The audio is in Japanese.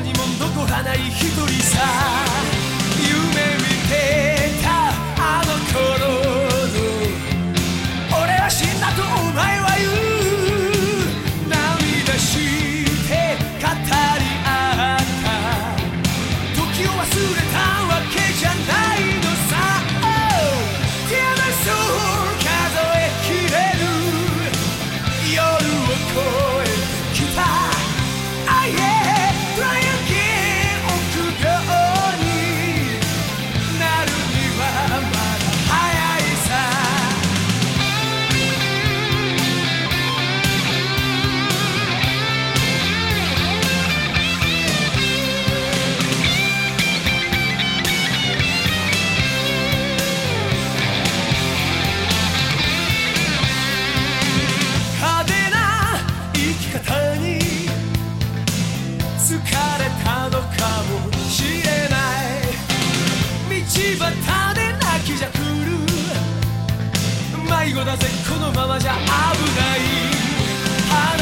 にも残らない一人さ。端で泣きじゃくる。迷子だぜこのままじゃ危ない。